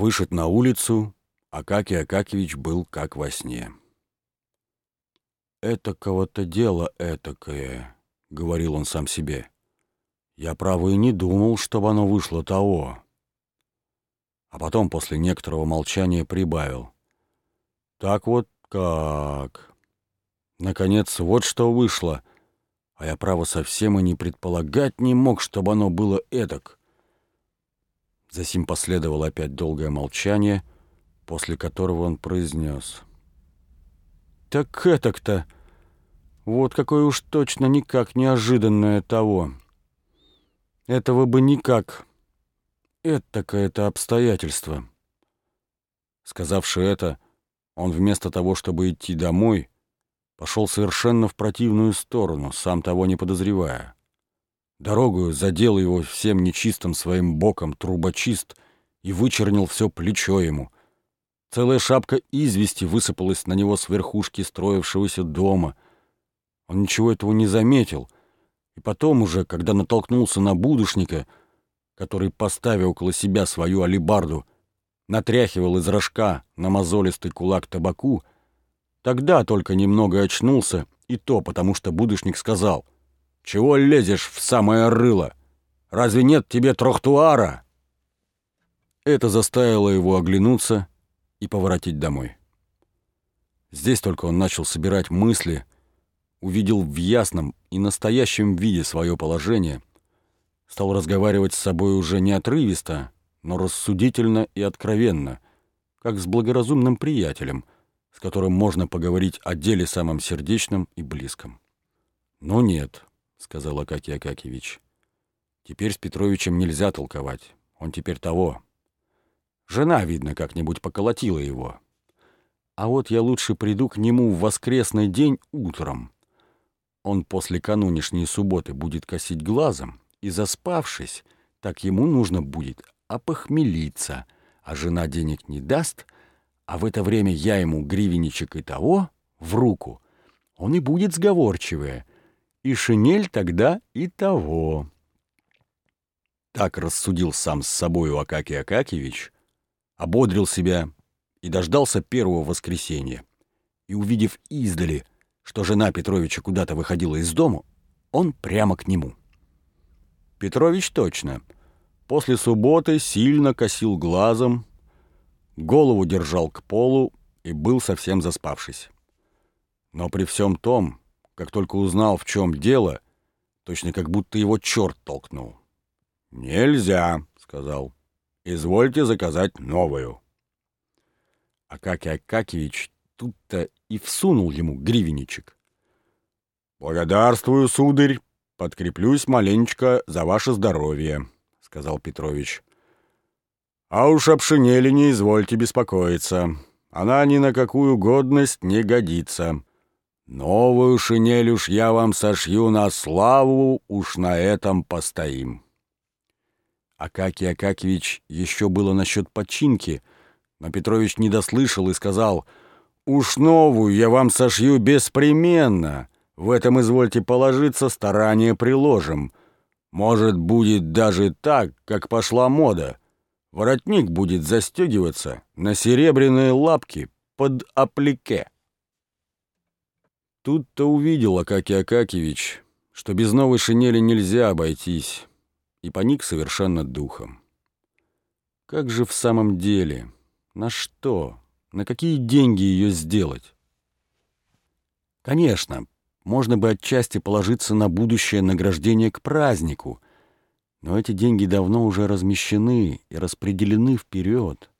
Вышед на улицу, Акакий Акакевич был как во сне. «Этакого-то дело этакое», — говорил он сам себе. «Я, право, и не думал, чтобы оно вышло того». А потом, после некоторого молчания, прибавил. «Так вот как...» Наконец, вот что вышло. А я, право, совсем и не предполагать не мог, чтобы оно было эдак. Засим последовало опять долгое молчание, после которого он произнес. «Так этак-то! Вот какое уж точно никак неожиданное того! Этого бы никак! Это-то обстоятельство!» Сказавши это, он вместо того, чтобы идти домой, пошел совершенно в противную сторону, сам того не подозревая. Дорогую задел его всем нечистым своим боком трубочист и вычернил все плечо ему. Целая шапка извести высыпалась на него с верхушки строившегося дома. Он ничего этого не заметил, и потом уже, когда натолкнулся на будушника, который, поставив около себя свою алибарду, натряхивал из рожка на мозолистый кулак табаку, тогда только немного очнулся, и то потому, что будушник сказал — чего лезешь в самое рыло? Разве нет тебе трохтуара?» Это заставило его оглянуться и поворотить домой. Здесь только он начал собирать мысли, увидел в ясном и настоящем виде свое положение, стал разговаривать с собой уже не отрывисто, но рассудительно и откровенно, как с благоразумным приятелем, с которым можно поговорить о деле самом сердечном и близком. Но нет, — сказал Акакий Акакевич. «Теперь с Петровичем нельзя толковать. Он теперь того. Жена, видно, как-нибудь поколотила его. А вот я лучше приду к нему в воскресный день утром. Он после канунешней субботы будет косить глазом, и, заспавшись, так ему нужно будет опохмелиться, а жена денег не даст, а в это время я ему гривенничек и того в руку. Он и будет сговорчивее, и шинель тогда и того. Так рассудил сам с собою Акакий Акакевич, ободрил себя и дождался первого воскресенья. И, увидев издали, что жена Петровича куда-то выходила из дому, он прямо к нему. Петрович точно. После субботы сильно косил глазом, голову держал к полу и был совсем заспавшись. Но при всем том как только узнал, в чем дело, точно как будто его черт толкнул. «Нельзя», — сказал. «Извольте заказать новую». Акакий Акакевич тут-то и всунул ему гривенничек. «Благодарствую, сударь, подкреплюсь маленечко за ваше здоровье», — сказал Петрович. «А уж об шинели не извольте беспокоиться. Она ни на какую годность не годится. Новую шинель уж я вам сошью на славу, уж на этом постоим. Акакий Акакевич еще было насчет починки, но Петрович не дослышал и сказал, «Уж новую я вам сошью беспременно. В этом, извольте положиться, старание приложим. Может, будет даже так, как пошла мода. Воротник будет застегиваться на серебряные лапки под аплике». Тут-то увидел Акакий Акакевич, что без новой шинели нельзя обойтись, и поник совершенно духом. Как же в самом деле? На что? На какие деньги ее сделать? Конечно, можно бы отчасти положиться на будущее награждение к празднику, но эти деньги давно уже размещены и распределены вперед.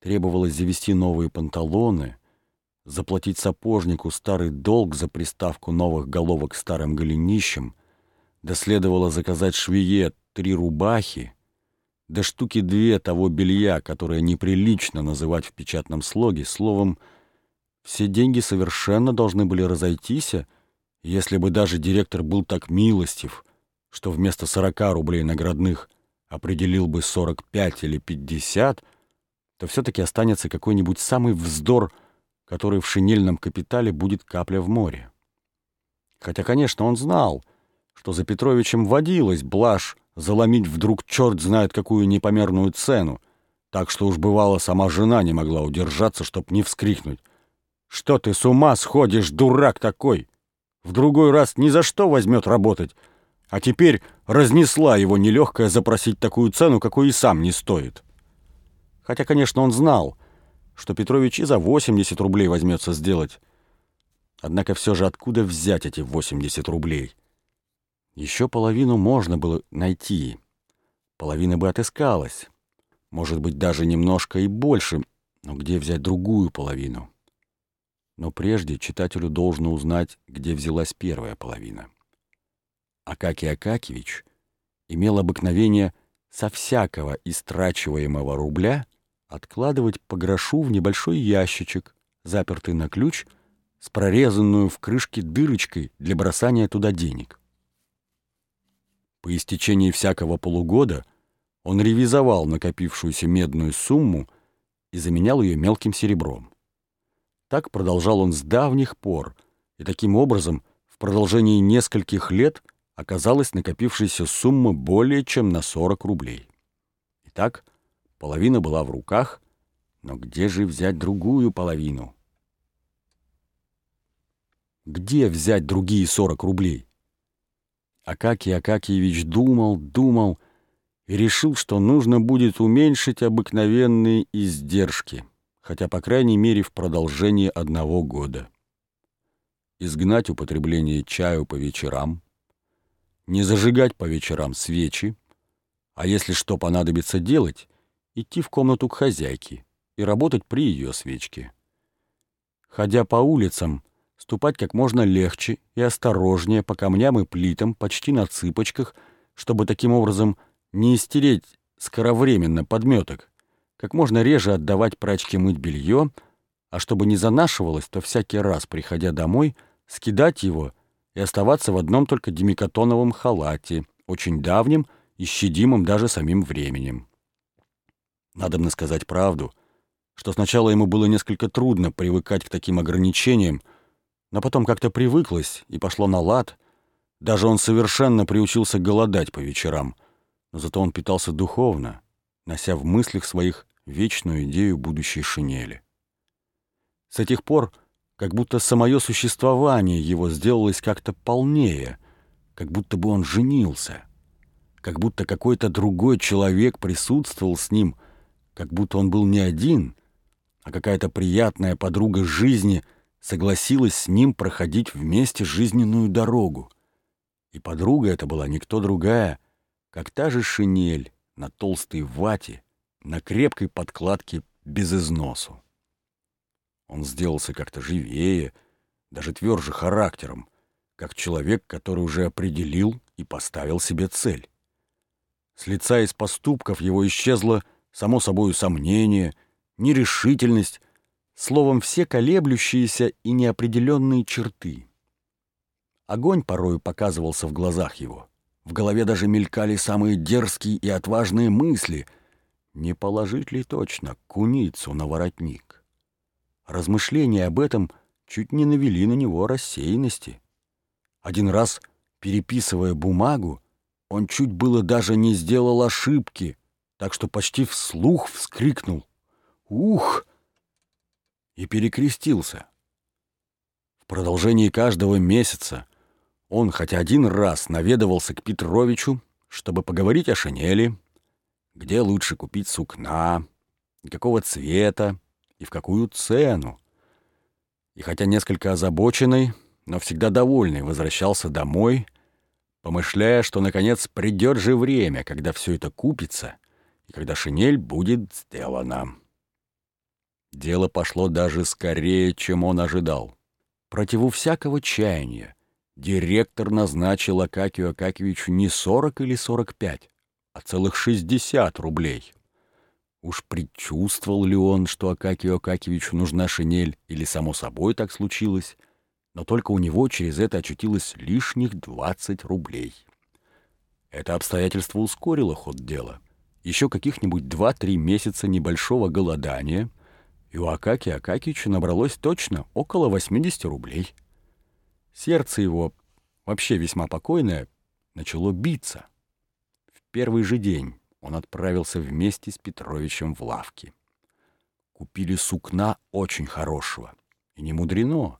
Требовалось завести новые панталоны — заплатить сапожнику старый долг за приставку новых головок старым голенищем, да следовало заказать швее три рубахи, да штуки две того белья, которое неприлично называть в печатном слоге, словом, все деньги совершенно должны были разойтись, если бы даже директор был так милостив, что вместо сорока рублей наградных определил бы сорок пять или пятьдесят, то все-таки останется какой-нибудь самый вздор – который в шинельном капитале будет капля в море. Хотя, конечно, он знал, что за Петровичем водилась блажь заломить вдруг черт знает какую непомерную цену, так что уж бывало сама жена не могла удержаться, чтоб не вскрикнуть. «Что ты с ума сходишь, дурак такой? В другой раз ни за что возьмет работать, а теперь разнесла его нелегкая запросить такую цену, какой и сам не стоит». Хотя, конечно, он знал, что Петрович и за 80 рублей возьмется сделать. Однако все же откуда взять эти 80 рублей? Еще половину можно было найти. Половина бы отыскалась. Может быть, даже немножко и больше. Но где взять другую половину? Но прежде читателю должно узнать, где взялась первая половина. Акакий Акакевич имел обыкновение со всякого истрачиваемого рубля откладывать по грошу в небольшой ящичек, запертый на ключ, с прорезанную в крышке дырочкой для бросания туда денег. По истечении всякого полугода он ревизовал накопившуюся медную сумму и заменял ее мелким серебром. Так продолжал он с давних пор, и таким образом в продолжении нескольких лет оказалась накопившаяся сумма более чем на 40 рублей. Итак, Половина была в руках, но где же взять другую половину? Где взять другие сорок рублей? Акакий Акакиевич думал, думал и решил, что нужно будет уменьшить обыкновенные издержки, хотя, по крайней мере, в продолжении одного года. Изгнать употребление чаю по вечерам, не зажигать по вечерам свечи, а если что понадобится делать, идти в комнату к хозяйке и работать при ее свечке. Ходя по улицам, ступать как можно легче и осторожнее по камням и плитам, почти на цыпочках, чтобы таким образом не истереть скоровременно подметок, как можно реже отдавать прачке мыть белье, а чтобы не занашивалось, то всякий раз, приходя домой, скидать его и оставаться в одном только демикатоновом халате, очень давнем и щадимым даже самим временем. Надобно сказать правду, что сначала ему было несколько трудно привыкать к таким ограничениям, но потом как-то привыклось и пошло на лад. Даже он совершенно приучился голодать по вечерам, но зато он питался духовно, нося в мыслях своих вечную идею будущей шинели. С этих пор как будто самое существование его сделалось как-то полнее, как будто бы он женился, как будто какой-то другой человек присутствовал с ним — как будто он был не один, а какая-то приятная подруга жизни согласилась с ним проходить вместе жизненную дорогу. И подруга эта была никто другая, как та же шинель на толстой вате, на крепкой подкладке без износу. Он сделался как-то живее, даже тверже характером, как человек, который уже определил и поставил себе цель. С лица из поступков его исчезла само собою сомнение, нерешительность, словом, все колеблющиеся и неопределенные черты. Огонь порою показывался в глазах его. В голове даже мелькали самые дерзкие и отважные мысли. Не положить ли точно куницу на воротник? Размышления об этом чуть не навели на него рассеянности. Один раз, переписывая бумагу, он чуть было даже не сделал ошибки, так что почти вслух вскрикнул «Ух!» и перекрестился. В продолжении каждого месяца он хоть один раз наведывался к Петровичу, чтобы поговорить о шинели, где лучше купить сукна, какого цвета и в какую цену. И хотя несколько озабоченный, но всегда довольный, возвращался домой, помышляя, что, наконец, придет же время, когда все это купится — и когда шинель будет сделана. Дело пошло даже скорее, чем он ожидал. Противу всякого чаяния директор назначил Акакию Акакевичу не 40 или 45, а целых 60 рублей. Уж предчувствовал ли он, что Акакию Акакевичу нужна шинель, или само собой так случилось, но только у него через это очутилось лишних 20 рублей. Это обстоятельство ускорило ход дела — еще каких-нибудь два-три месяца небольшого голодания, и у Акаки Акакича набралось точно около 80 рублей. Сердце его, вообще весьма покойное, начало биться. В первый же день он отправился вместе с Петровичем в лавки. Купили сукна очень хорошего. И не мудрено,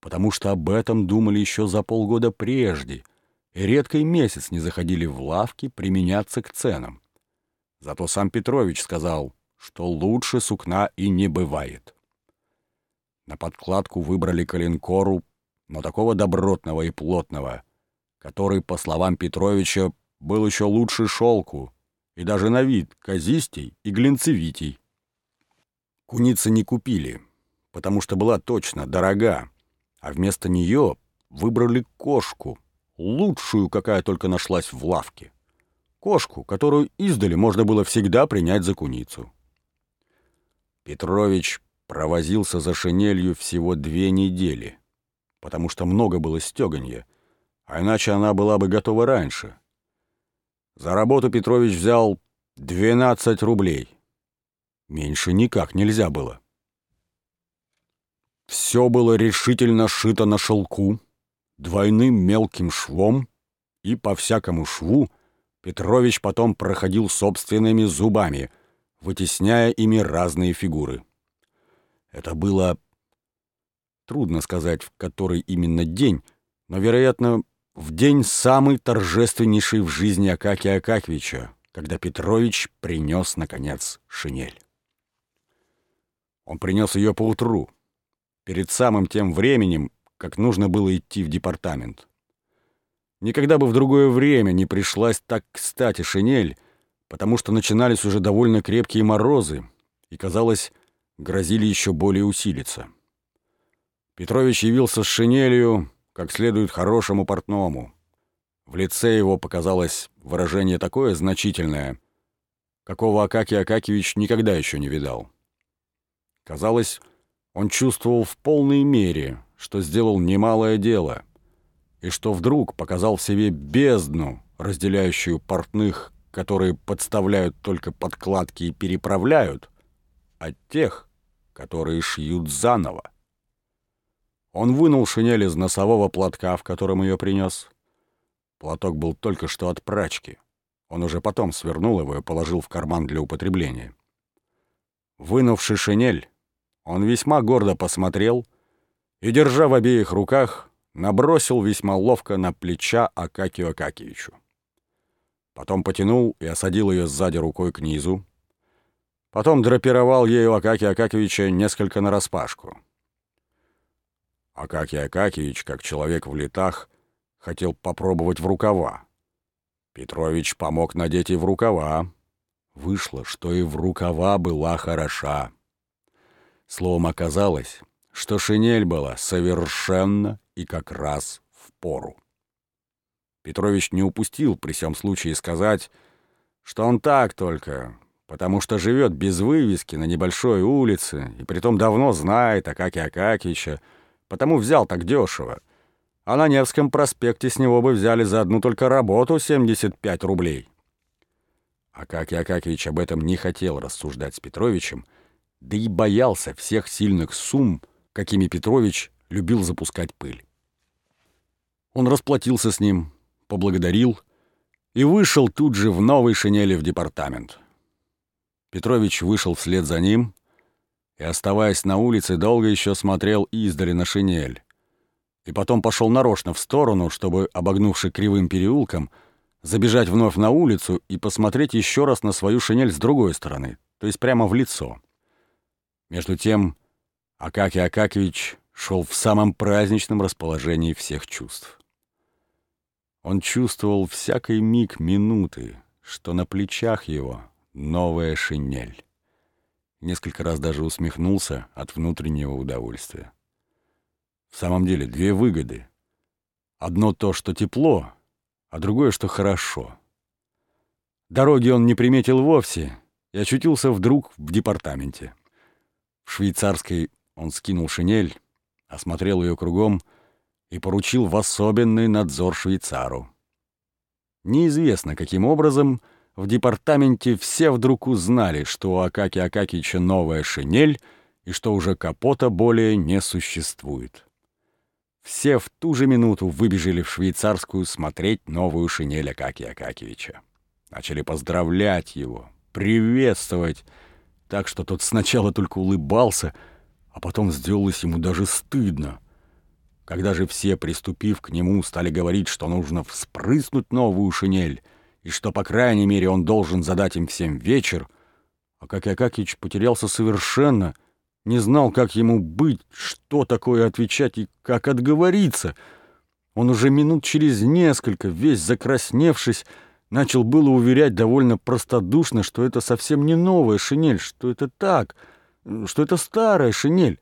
потому что об этом думали еще за полгода прежде, и редко и месяц не заходили в лавки применяться к ценам. Зато сам Петрович сказал, что лучше сукна и не бывает. На подкладку выбрали коленкору, но такого добротного и плотного, который, по словам Петровича, был еще лучше шелку и даже на вид казистей и глинцевитей. Куницы не купили, потому что была точно дорога, а вместо нее выбрали кошку, лучшую, какая только нашлась в лавке. Кошку, которую издали можно было всегда принять за куницу. Петрович провозился за шинелью всего две недели, потому что много было стеганья, а иначе она была бы готова раньше. За работу Петрович взял 12 рублей. Меньше никак нельзя было. Все было решительно шито на шелку, двойным мелким швом, и по всякому шву Петрович потом проходил собственными зубами, вытесняя ими разные фигуры. Это было трудно сказать, в который именно день, но, вероятно, в день самый торжественнейший в жизни Акакия Акакевича, когда Петрович принес, наконец, шинель. Он принес ее поутру, перед самым тем временем, как нужно было идти в департамент. Никогда бы в другое время не пришлась так кстати шинель, потому что начинались уже довольно крепкие морозы и, казалось, грозили еще более усилиться. Петрович явился с шинелью, как следует хорошему портному. В лице его показалось выражение такое значительное, какого Акакий Акакевич никогда еще не видал. Казалось, он чувствовал в полной мере, что сделал немалое дело, и что вдруг показал в себе бездну, разделяющую портных, которые подставляют только подкладки и переправляют, от тех, которые шьют заново. Он вынул шинель из носового платка, в котором ее принес. Платок был только что от прачки. Он уже потом свернул его и положил в карман для употребления. Вынувши шинель, он весьма гордо посмотрел и, держа в обеих руках, набросил весьма ловко на плеча Акакию Акакевичу. Потом потянул и осадил ее сзади рукой к низу. Потом драпировал ею Акакия Акакевича несколько нараспашку. Акакий Акакевич, как человек в летах, хотел попробовать в рукава. Петрович помог надеть и в рукава. Вышло, что и в рукава была хороша. Словом, оказалось, что шинель была совершенно и как раз в пору. Петрович не упустил при всем случае сказать, что он так только, потому что живет без вывески на небольшой улице, и притом давно знает Акаки Акакича, потому взял так дешево. А на Невском проспекте с него бы взяли за одну только работу 75 рублей. Акакий Акакевич об этом не хотел рассуждать с Петровичем, да и боялся всех сильных сумм, какими Петрович любил запускать пыль. Он расплатился с ним, поблагодарил и вышел тут же в новой шинели в департамент. Петрович вышел вслед за ним и, оставаясь на улице, долго еще смотрел издали на шинель. И потом пошел нарочно в сторону, чтобы, обогнувши кривым переулком, забежать вновь на улицу и посмотреть еще раз на свою шинель с другой стороны, то есть прямо в лицо. Между тем Акакий Акакевич шел в самом праздничном расположении всех чувств. Он чувствовал всякий миг минуты, что на плечах его новая шинель. Несколько раз даже усмехнулся от внутреннего удовольствия. В самом деле две выгоды. Одно то, что тепло, а другое, что хорошо. Дороги он не приметил вовсе и очутился вдруг в департаменте. В швейцарской он скинул шинель, осмотрел ее кругом и поручил в особенный надзор швейцару. Неизвестно, каким образом в департаменте все вдруг узнали, что у Акаки Акакича новая шинель и что уже капота более не существует. Все в ту же минуту выбежали в швейцарскую смотреть новую шинель Акаки Акакевича. начали поздравлять его, приветствовать, так что тот сначала только улыбался, а потом сделалось ему даже стыдно. Когда же все, приступив к нему, стали говорить, что нужно вспрыснуть новую шинель, и что, по крайней мере, он должен задать им всем вечер, Акакий Акакич потерялся совершенно, не знал, как ему быть, что такое отвечать и как отговориться. Он уже минут через несколько, весь закрасневшись, начал было уверять довольно простодушно, что это совсем не новая шинель, что это так, что это старая шинель.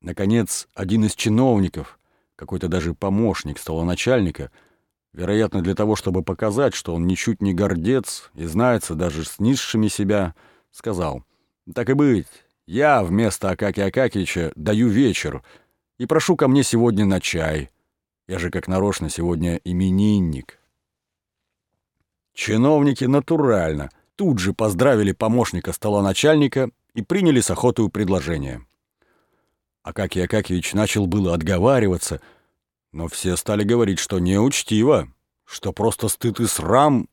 Наконец, один из чиновников, какой-то даже помощник столоначальника, вероятно, для того, чтобы показать, что он ничуть не гордец и знается даже с низшими себя, сказал, «Так и быть, я вместо Акаки Акакича даю вечер и прошу ко мне сегодня на чай. Я же как нарочно сегодня именинник». Чиновники натурально тут же поздравили помощника столоначальника и приняли с охотой предложение. Акакий Акакевич начал было отговариваться, но все стали говорить, что неучтиво, что просто стыд и срам,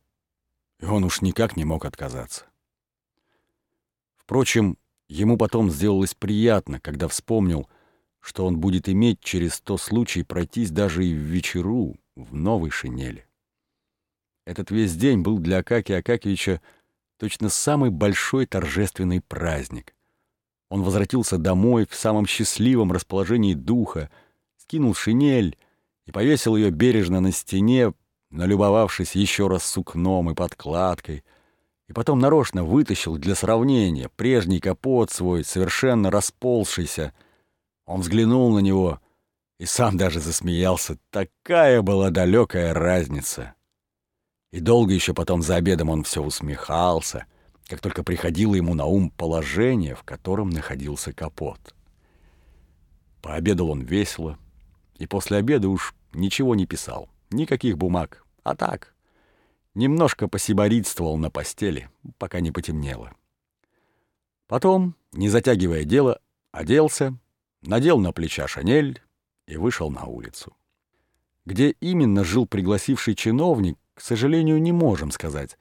и он уж никак не мог отказаться. Впрочем, ему потом сделалось приятно, когда вспомнил, что он будет иметь через сто случай пройтись даже и в вечеру в новой шинели. Этот весь день был для Акакия Акакевича точно самый большой торжественный праздник. Он возвратился домой в самом счастливом расположении духа, скинул шинель и повесил ее бережно на стене, налюбовавшись еще раз сукном и подкладкой, и потом нарочно вытащил для сравнения прежний капот свой, совершенно расползшийся. Он взглянул на него и сам даже засмеялся. Такая была далекая разница. И долго еще потом за обедом он все усмехался — как только приходило ему на ум положение, в котором находился капот. Пообедал он весело, и после обеда уж ничего не писал, никаких бумаг, а так, немножко посиборитствовал на постели, пока не потемнело. Потом, не затягивая дело, оделся, надел на плеча шанель и вышел на улицу. Где именно жил пригласивший чиновник, к сожалению, не можем сказать,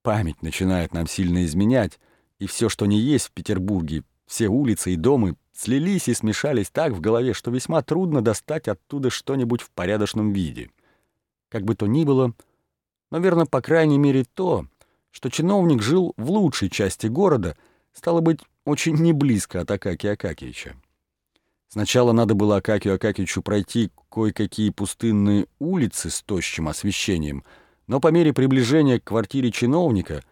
Память начинает нам сильно изменять, и все, что не есть в Петербурге, все улицы и дома слились и смешались так в голове, что весьма трудно достать оттуда что-нибудь в порядочном виде. Как бы то ни было, наверное, по крайней мере то, что чиновник жил в лучшей части города, стало быть, очень не близко от Акакия Акакевича. Сначала надо было Акакию Акакевичу пройти кое-какие пустынные улицы с тощим освещением — но по мере приближения к квартире чиновника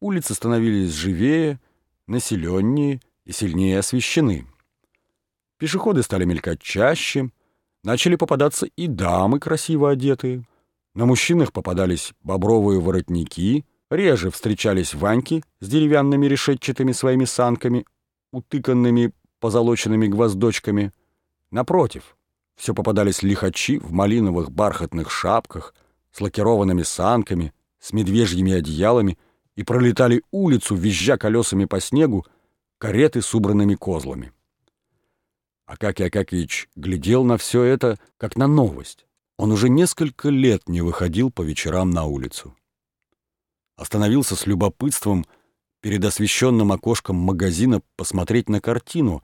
улицы становились живее, населеннее и сильнее освещены. Пешеходы стали мелькать чаще, начали попадаться и дамы, красиво одетые. На мужчинах попадались бобровые воротники, реже встречались ваньки с деревянными решетчатыми своими санками, утыканными позолоченными гвоздочками. Напротив, все попадались лихачи в малиновых бархатных шапках, с лакированными санками, с медвежьими одеялами и пролетали улицу, визжа колесами по снегу, кареты с убранными козлами. Акакий Акакиевич глядел на все это, как на новость. Он уже несколько лет не выходил по вечерам на улицу. Остановился с любопытством перед освещенным окошком магазина посмотреть на картину,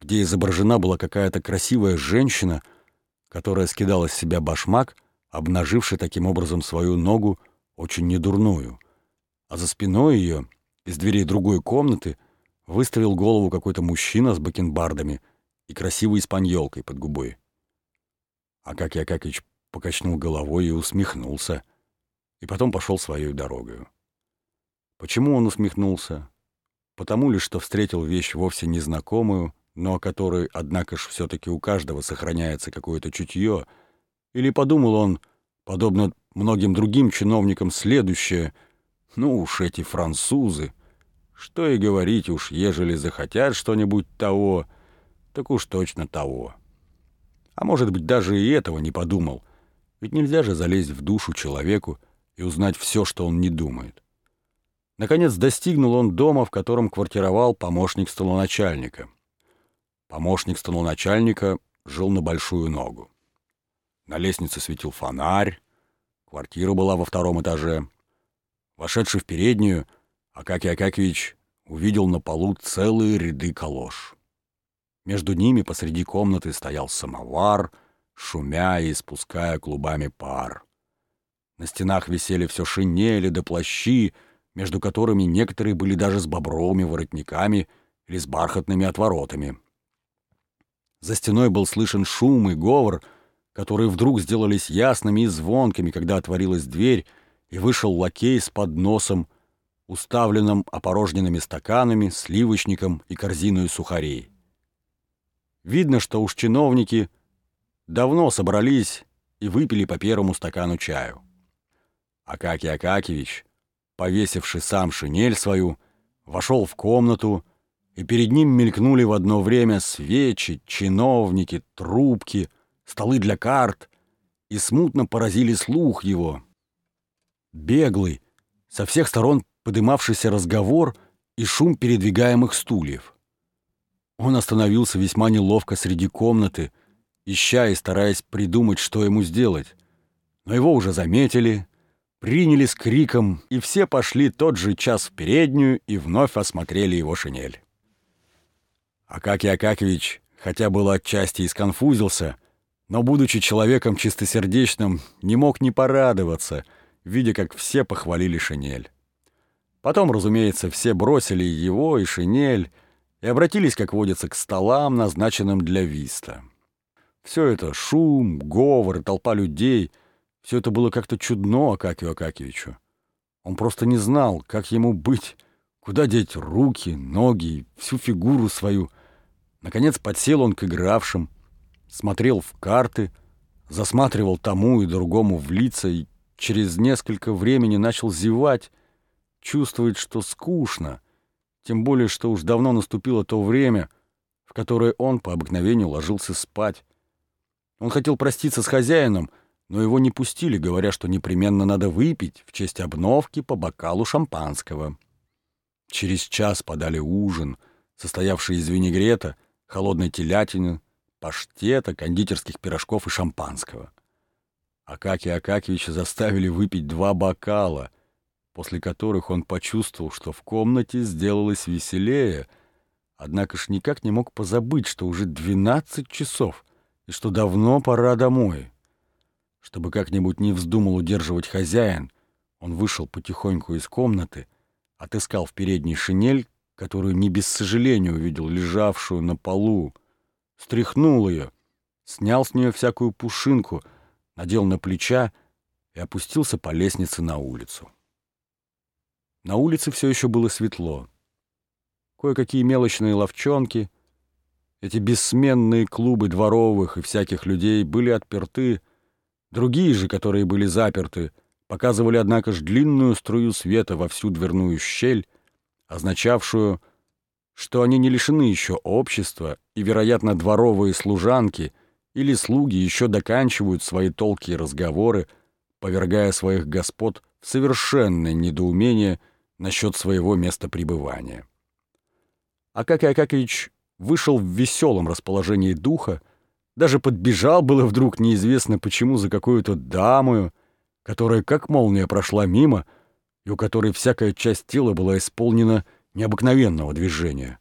где изображена была какая-то красивая женщина, которая скидала с себя башмак — обнаживший таким образом свою ногу очень недурную. А за спиной ее, из дверей другой комнаты, выставил голову какой-то мужчина с бакенбардами и красивой испаньолкой под губой. А как я Акакич покачнул головой и усмехнулся, и потом пошел своей дорогою. Почему он усмехнулся? Потому ли, что встретил вещь вовсе незнакомую, но о которой, однако ж, все-таки у каждого сохраняется какое-то чутье — или подумал он, подобно многим другим чиновникам, следующее. Ну уж эти французы. Что и говорить уж, ежели захотят что-нибудь того, так уж точно того. А может быть, даже и этого не подумал. Ведь нельзя же залезть в душу человеку и узнать все, что он не думает. Наконец достигнул он дома, в котором квартировал помощник столоначальника. Помощник столоначальника жил на большую ногу. На лестнице светил фонарь, квартира была во втором этаже. Вошедший в переднюю, Акакий Акакевич увидел на полу целые ряды калош. Между ними посреди комнаты стоял самовар, шумя и испуская клубами пар. На стенах висели все шинели да плащи, между которыми некоторые были даже с бобровыми воротниками или с бархатными отворотами. За стеной был слышен шум и говор, которые вдруг сделались ясными и звонкими, когда отворилась дверь, и вышел лакей с подносом, уставленным опорожненными стаканами, сливочником и корзиной сухарей. Видно, что уж чиновники давно собрались и выпили по первому стакану чаю. Акакий Акакевич, повесивший сам шинель свою, вошел в комнату, и перед ним мелькнули в одно время свечи, чиновники, трубки, столы для карт, и смутно поразили слух его. Беглый, со всех сторон подымавшийся разговор и шум передвигаемых стульев. Он остановился весьма неловко среди комнаты, ища и стараясь придумать, что ему сделать. Но его уже заметили, приняли с криком, и все пошли тот же час в переднюю и вновь осмотрели его шинель. Акакий Акакевич, хотя было отчасти и сконфузился, но, будучи человеком чистосердечным, не мог не порадоваться, видя, как все похвалили шинель. Потом, разумеется, все бросили его и шинель и обратились, как водится, к столам, назначенным для виста. Все это — шум, говор толпа людей — все это было как-то чудно Акакию Акакевичу. Он просто не знал, как ему быть, куда деть руки, ноги, всю фигуру свою. Наконец подсел он к игравшим, смотрел в карты, засматривал тому и другому в лица и через несколько времени начал зевать, чувствовать, что скучно, тем более, что уж давно наступило то время, в которое он по обыкновению ложился спать. Он хотел проститься с хозяином, но его не пустили, говоря, что непременно надо выпить в честь обновки по бокалу шампанского. Через час подали ужин, состоявший из винегрета, холодной телятины, паштета, кондитерских пирожков и шампанского. Акакия Акакевича заставили выпить два бокала, после которых он почувствовал, что в комнате сделалось веселее, однако ж никак не мог позабыть, что уже двенадцать часов и что давно пора домой. Чтобы как-нибудь не вздумал удерживать хозяин, он вышел потихоньку из комнаты, отыскал в передней шинель, которую не без сожаления увидел лежавшую на полу, стряхнул ее, снял с нее всякую пушинку — надел на плеча и опустился по лестнице на улицу. На улице все еще было светло. Кое-какие мелочные ловчонки, эти бессменные клубы дворовых и всяких людей были отперты, другие же, которые были заперты, показывали, однако ж, длинную струю света во всю дверную щель, означавшую, что они не лишены еще общества, и, вероятно, дворовые служанки — или слуги еще доканчивают свои толкие разговоры, повергая своих господ в совершенное недоумение насчет своего места пребывания. Акакий Акакевич вышел в веселом расположении духа, даже подбежал было вдруг неизвестно почему за какую-то дамою, которая как молния прошла мимо, и у которой всякая часть тела была исполнена необыкновенного движения.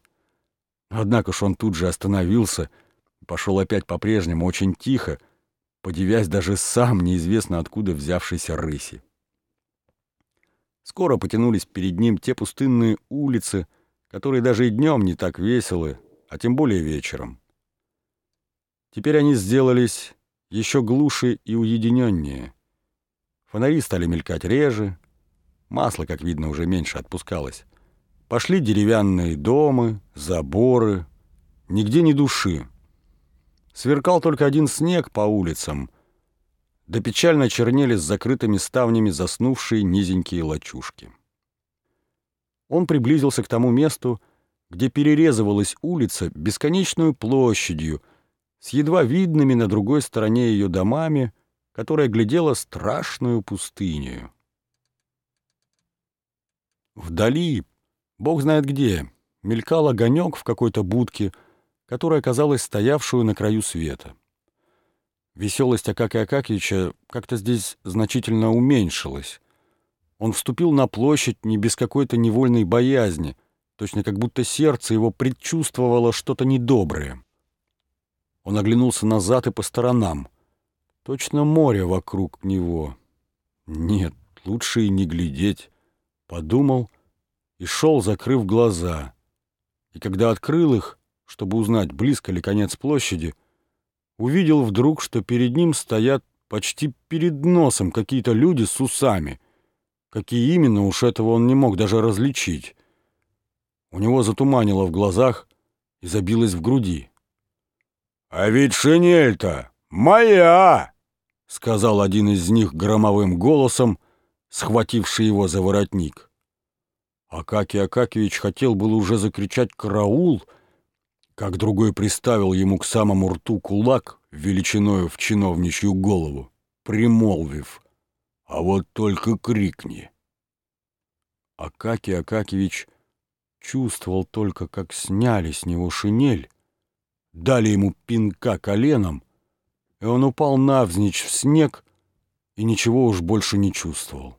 Однако ж он тут же остановился — пошел опять по-прежнему очень тихо, подивясь даже сам неизвестно откуда взявшейся рыси. Скоро потянулись перед ним те пустынные улицы, которые даже и днем не так веселы, а тем более вечером. Теперь они сделались еще глуше и уединеннее. Фонари стали мелькать реже, масло, как видно, уже меньше отпускалось. Пошли деревянные дома, заборы, нигде ни души. Сверкал только один снег по улицам, да печально чернели с закрытыми ставнями заснувшие низенькие лачушки. Он приблизился к тому месту, где перерезывалась улица бесконечную площадью с едва видными на другой стороне ее домами, которая глядела страшную пустыню. Вдали, бог знает где, мелькал огонек в какой-то будке — которая оказалась стоявшую на краю света. Веселость Акакия Акакича как-то здесь значительно уменьшилась. Он вступил на площадь не без какой-то невольной боязни, точно как будто сердце его предчувствовало что-то недоброе. Он оглянулся назад и по сторонам. Точно море вокруг него. Нет, лучше и не глядеть. Подумал и шел, закрыв глаза. И когда открыл их, чтобы узнать, близко ли конец площади, увидел вдруг, что перед ним стоят почти перед носом какие-то люди с усами. Какие именно, уж этого он не мог даже различить. У него затуманило в глазах и забилось в груди. «А ведь шинель-то моя!» — сказал один из них громовым голосом, схвативший его за воротник. Акакий Акакевич хотел было уже закричать «караул», как другой приставил ему к самому рту кулак величиною в чиновничью голову, примолвив «А вот только крикни». Акакий Акакевич чувствовал только, как сняли с него шинель, дали ему пинка коленом, и он упал навзничь в снег и ничего уж больше не чувствовал.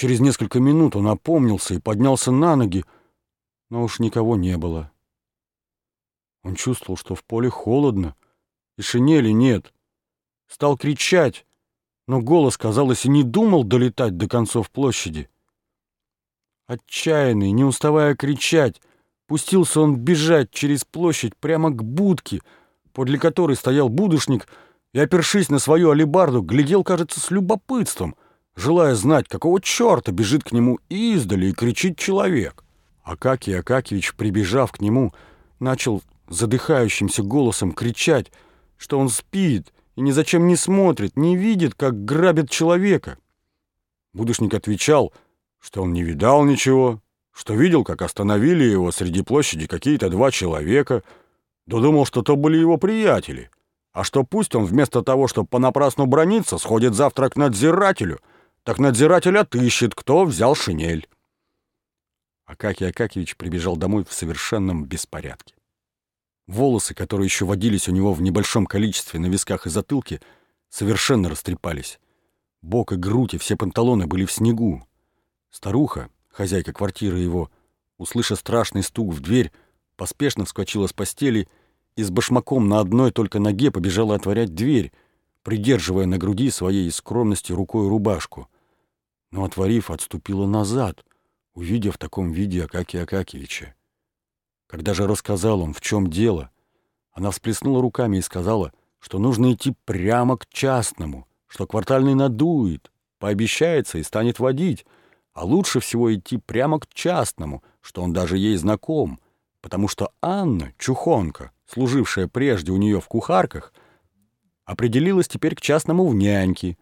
Через несколько минут он опомнился и поднялся на ноги, но уж никого не было. Он чувствовал, что в поле холодно, и шинели нет. Стал кричать, но голос, казалось, и не думал долетать до концов площади. Отчаянный, не уставая кричать, пустился он бежать через площадь прямо к будке, подле которой стоял будушник, и, опершись на свою алебарду, глядел, кажется, с любопытством, желая знать, какого черта бежит к нему издали и кричит человек. Акакий Акакевич, прибежав к нему, начал задыхающимся голосом кричать, что он спит и ни зачем не смотрит, не видит, как грабят человека. Будушник отвечал, что он не видал ничего, что видел, как остановили его среди площади какие-то два человека, да думал, что то были его приятели, а что пусть он вместо того, чтобы понапрасну брониться, сходит завтра к надзирателю, так надзиратель отыщет, кто взял шинель. Акакий Акакевич прибежал домой в совершенном беспорядке. Волосы, которые еще водились у него в небольшом количестве на висках и затылке, совершенно растрепались. Бок и грудь и все панталоны были в снегу. Старуха, хозяйка квартиры его, услыша страшный стук в дверь, поспешно вскочила с постели и с башмаком на одной только ноге побежала отворять дверь, придерживая на груди своей скромности рукой рубашку. Но, отворив, отступила назад, увидев в таком виде Акакия Акакевича. Когда же рассказал он, в чем дело, она всплеснула руками и сказала, что нужно идти прямо к частному, что квартальный надует, пообещается и станет водить, а лучше всего идти прямо к частному, что он даже ей знаком, потому что Анна, чухонка, служившая прежде у нее в кухарках, определилась теперь к частному в няньке,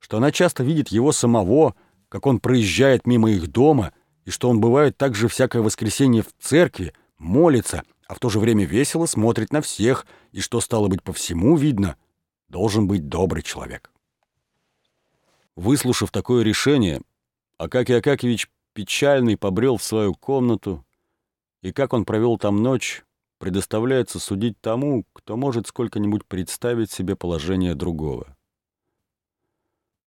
что она часто видит его самого, как он проезжает мимо их дома, и что он бывает также всякое воскресенье в церкви, молится, а в то же время весело смотрит на всех, и что, стало быть, по всему видно, должен быть добрый человек. Выслушав такое решение, Акакий Акакевич печальный побрел в свою комнату, и как он провел там ночь, предоставляется судить тому, кто может сколько-нибудь представить себе положение другого.